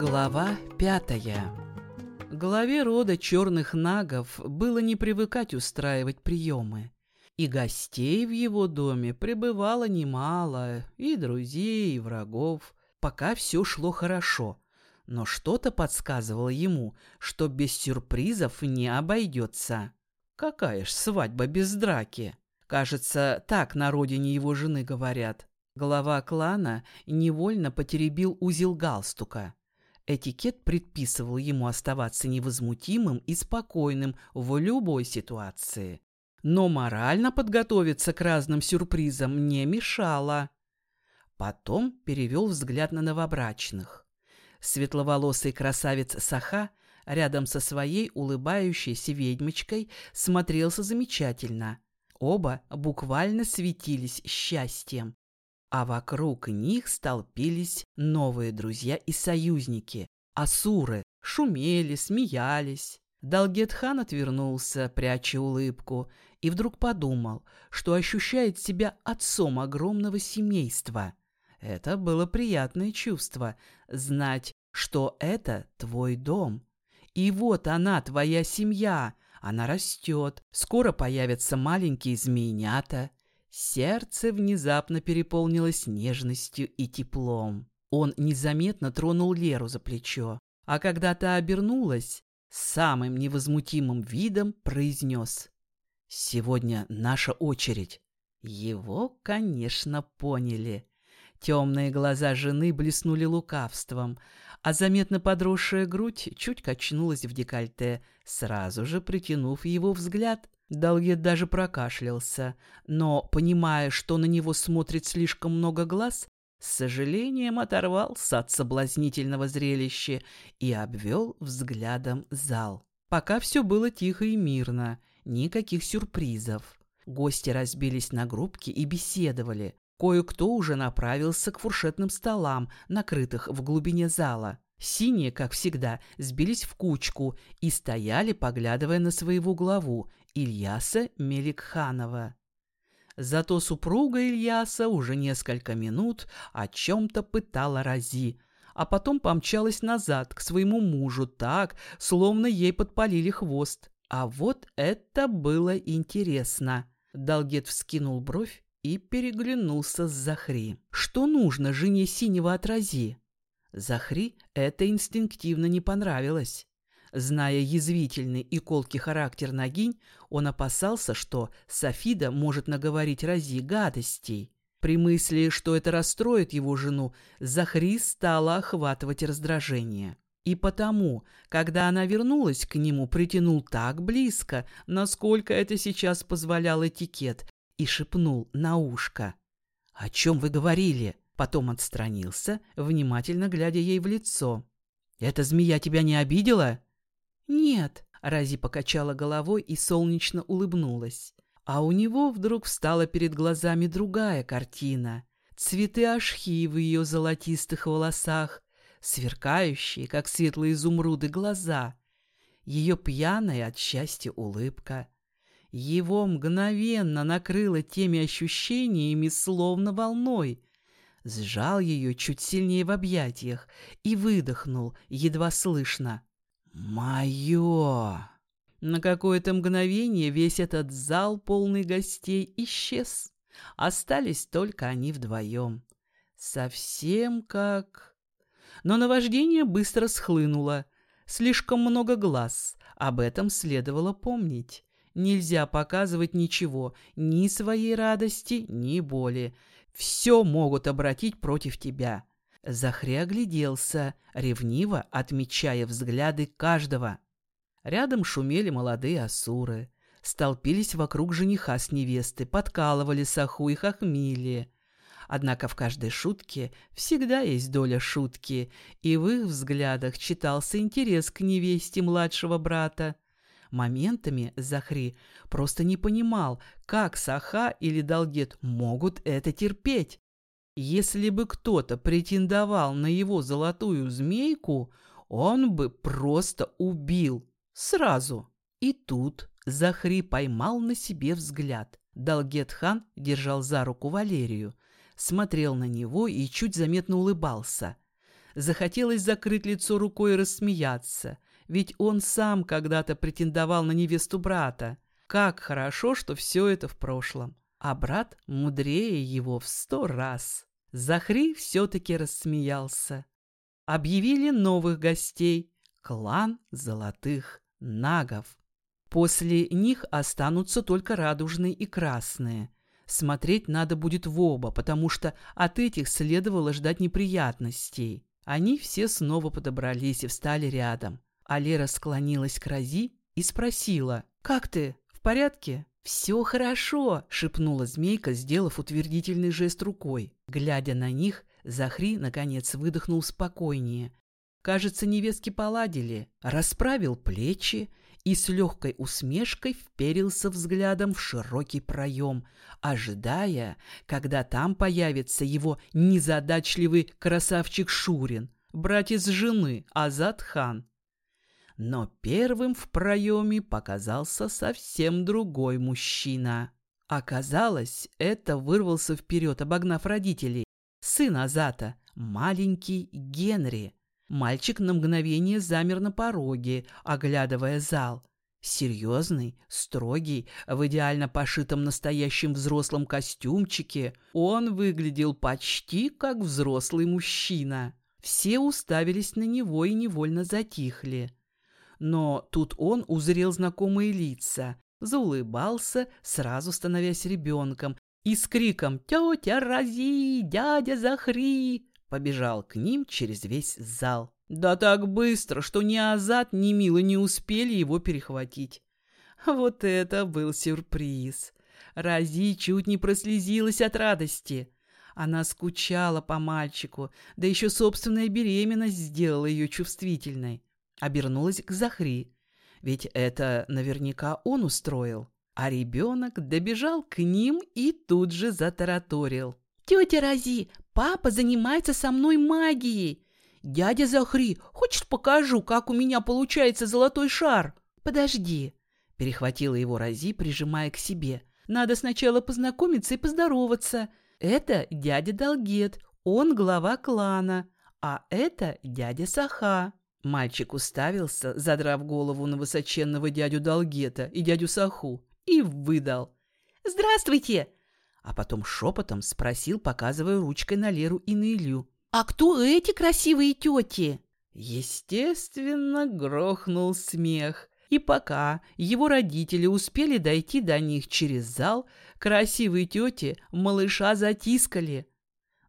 Глава пятая Главе рода черных нагов было не привыкать устраивать приемы. И гостей в его доме пребывало немало, и друзей, и врагов. Пока все шло хорошо, но что-то подсказывало ему, что без сюрпризов не обойдется. Какая ж свадьба без драки? Кажется, так на родине его жены говорят. Глава клана невольно потеребил узел галстука. Этикет предписывал ему оставаться невозмутимым и спокойным в любой ситуации. Но морально подготовиться к разным сюрпризам не мешало. Потом перевел взгляд на новобрачных. Светловолосый красавец Саха рядом со своей улыбающейся ведьмочкой смотрелся замечательно. Оба буквально светились счастьем а вокруг них столпились новые друзья и союзники. Асуры шумели, смеялись. Далгетхан отвернулся, пряча улыбку, и вдруг подумал, что ощущает себя отцом огромного семейства. Это было приятное чувство — знать, что это твой дом. И вот она, твоя семья, она растет, скоро появятся маленькие змеинята, Сердце внезапно переполнилось нежностью и теплом. Он незаметно тронул Леру за плечо, а когда та обернулась, самым невозмутимым видом произнес «Сегодня наша очередь». Его, конечно, поняли. Темные глаза жены блеснули лукавством, а заметно подросшая грудь чуть качнулась в декольте, сразу же притянув его взгляд. Далгет даже прокашлялся, но, понимая, что на него смотрит слишком много глаз, с сожалением оторвался от соблазнительного зрелища и обвел взглядом зал. Пока все было тихо и мирно, никаких сюрпризов. Гости разбились на группки и беседовали. Кое-кто уже направился к фуршетным столам, накрытых в глубине зала. Синие, как всегда, сбились в кучку и стояли, поглядывая на своего главу, Ильяса Меликханова. Зато супруга Ильяса уже несколько минут о чем-то пытала Рази, а потом помчалась назад к своему мужу так, словно ей подпалили хвост. А вот это было интересно. Далгет вскинул бровь и переглянулся с Захри. Что нужно жене синего от Рази? Захри это инстинктивно не понравилось. Зная язвительный и колкий характер Нагинь, он опасался, что Софида может наговорить Рази гадостей. При мысли, что это расстроит его жену, Захри стала охватывать раздражение. И потому, когда она вернулась к нему, притянул так близко, насколько это сейчас позволял этикет, и шепнул на ушко. «О чем вы говорили?» Потом отстранился, внимательно глядя ей в лицо. «Эта змея тебя не обидела?» «Нет», — Рази покачала головой и солнечно улыбнулась. А у него вдруг встала перед глазами другая картина. Цветы ашхи в ее золотистых волосах, сверкающие, как светлые изумруды, глаза. Ее пьяная от счастья улыбка. Его мгновенно накрыло теми ощущениями, словно волной, сжал ее чуть сильнее в объятиях и выдохнул, едва слышно. «Мое!» На какое-то мгновение весь этот зал, полный гостей, исчез. Остались только они вдвоем. Совсем как... Но наваждение быстро схлынуло. Слишком много глаз. Об этом следовало помнить. Нельзя показывать ничего, ни своей радости, ни боли все могут обратить против тебя. Захри огляделся, ревниво отмечая взгляды каждого. Рядом шумели молодые асуры. Столпились вокруг жениха с невесты, подкалывали Саху и хохмили. Однако в каждой шутке всегда есть доля шутки, и в их взглядах читался интерес к невесте младшего брата. Моментами Захри просто не понимал, как Саха или Далгет могут это терпеть. Если бы кто-то претендовал на его золотую змейку, он бы просто убил. Сразу. И тут Захри поймал на себе взгляд. Далгет-хан держал за руку Валерию, смотрел на него и чуть заметно улыбался. Захотелось закрыть лицо рукой и рассмеяться, ведь он сам когда-то претендовал на невесту брата. Как хорошо, что все это в прошлом. А брат мудрее его в сто раз. Захри все-таки рассмеялся. Объявили новых гостей. Клан золотых нагов. После них останутся только радужные и красные. Смотреть надо будет в оба, потому что от этих следовало ждать неприятностей. Они все снова подобрались и встали рядом. А Лера склонилась к Рази и спросила, «Как ты? В порядке?» «Все хорошо», — шепнула змейка, сделав утвердительный жест рукой. Глядя на них, Захри, наконец, выдохнул спокойнее. Кажется, невестки поладили, расправил плечи и с легкой усмешкой вперился взглядом в широкий проем, ожидая, когда там появится его незадачливый красавчик Шурин, братец жены Азат хан. Но первым в проеме показался совсем другой мужчина. Оказалось, это вырвался вперед, обогнав родителей. Сын Азата, маленький Генри. Мальчик на мгновение замер на пороге, оглядывая зал. Серьезный, строгий, в идеально пошитом настоящем взрослом костюмчике, он выглядел почти как взрослый мужчина. Все уставились на него и невольно затихли. Но тут он узрел знакомые лица, заулыбался, сразу становясь ребенком, и с криком «Тетя Рази! Дядя Захри!» побежал к ним через весь зал. Да так быстро, что ни Азат, ни Мила не успели его перехватить. Вот это был сюрприз. Рази чуть не прослезилась от радости. Она скучала по мальчику, да еще собственная беременность сделала ее чувствительной. Обернулась к Захри, ведь это наверняка он устроил. А ребенок добежал к ним и тут же затараторил. «Тетя Рази, папа занимается со мной магией. Дядя Захри, хочешь покажу, как у меня получается золотой шар?» «Подожди», — перехватила его Рази, прижимая к себе. «Надо сначала познакомиться и поздороваться. Это дядя Долгет, он глава клана, а это дядя Саха». Мальчик уставился, задрав голову на высоченного дядю Долгета и дядю Саху, и выдал. «Здравствуйте!» А потом шепотом спросил, показывая ручкой на Леру и на Илью. «А кто эти красивые тети?» Естественно, грохнул смех. И пока его родители успели дойти до них через зал, красивые тети малыша затискали.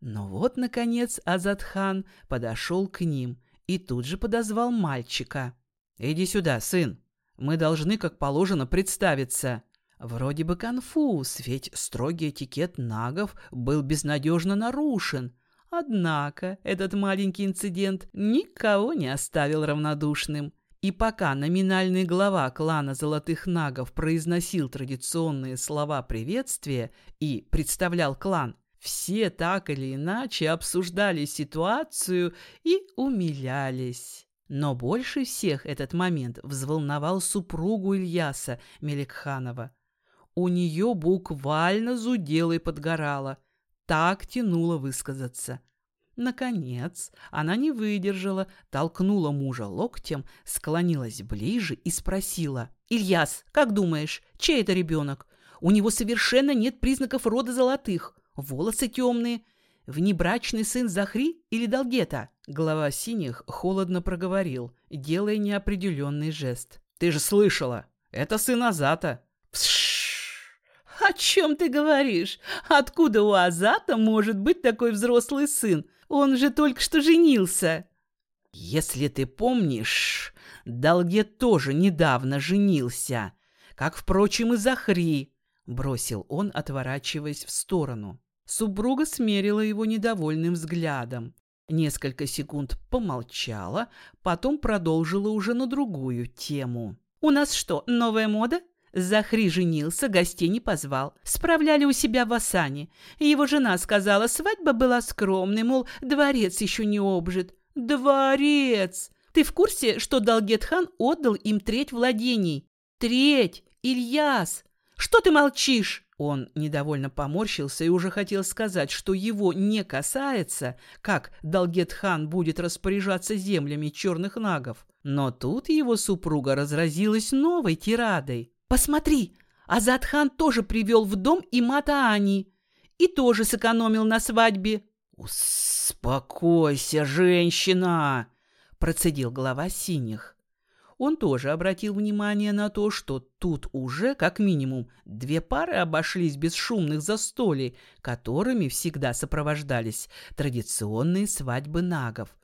Но вот, наконец, Азатхан подошел к ним и тут же подозвал мальчика. «Иди сюда, сын. Мы должны, как положено, представиться». Вроде бы конфуз, ведь строгий этикет нагов был безнадежно нарушен. Однако этот маленький инцидент никого не оставил равнодушным. И пока номинальный глава клана Золотых Нагов произносил традиционные слова приветствия и представлял клан, все так или иначе обсуждали ситуацию и умилялись. Но больше всех этот момент взволновал супругу Ильяса Меликханова. У нее буквально зудело и подгорало. Так тянуло высказаться. Наконец, она не выдержала, толкнула мужа локтем, склонилась ближе и спросила. «Ильяс, как думаешь, чей это ребенок? У него совершенно нет признаков рода золотых волосы темные. Внебрачный сын Захри или Долгета?» Глава синих холодно проговорил, делая неопределенный жест. «Ты же слышала! Это сын Азата!» «Пшшш! О чем ты говоришь? Откуда у Азата может быть такой взрослый сын? Он же только что женился!» «Если ты помнишь, Долгет тоже недавно женился, как, впрочем, и Захри», — бросил он, отворачиваясь в сторону. Супруга смерила его недовольным взглядом. Несколько секунд помолчала, потом продолжила уже на другую тему. «У нас что, новая мода?» Захри женился, гостей не позвал. Справляли у себя в Асане. Его жена сказала, свадьба была скромной, мол, дворец еще не обжит. Дворец! Ты в курсе, что Далгетхан отдал им треть владений? Треть! Ильяс! Что ты молчишь? Он недовольно поморщился и уже хотел сказать, что его не касается, как Далгет-хан будет распоряжаться землями черных нагов. Но тут его супруга разразилась новой тирадой. «Посмотри, Азат-хан тоже привел в дом и Ани, и тоже сэкономил на свадьбе». «Успокойся, женщина!» – процедил глава синих он тоже обратил внимание на то, что тут уже, как минимум, две пары обошлись без шумных застолий, которыми всегда сопровождались традиционные свадьбы нагов.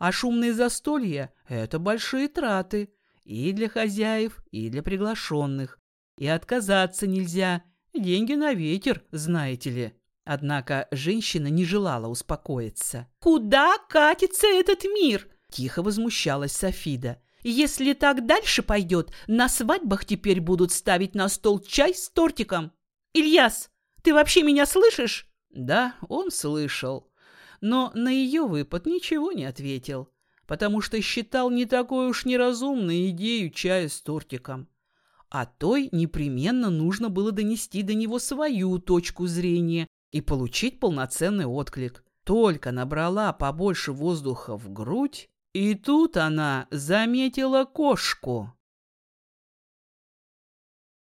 А шумные застолья – это большие траты и для хозяев, и для приглашенных. И отказаться нельзя, деньги на ветер, знаете ли. Однако женщина не желала успокоиться. «Куда катится этот мир?» – тихо возмущалась Софида. Если так дальше пойдет, на свадьбах теперь будут ставить на стол чай с тортиком. Ильяс, ты вообще меня слышишь? Да, он слышал. Но на ее выпад ничего не ответил, потому что считал не такой уж неразумной идею чая с тортиком. А той непременно нужно было донести до него свою точку зрения и получить полноценный отклик. Только набрала побольше воздуха в грудь, и тут она заметила кошку.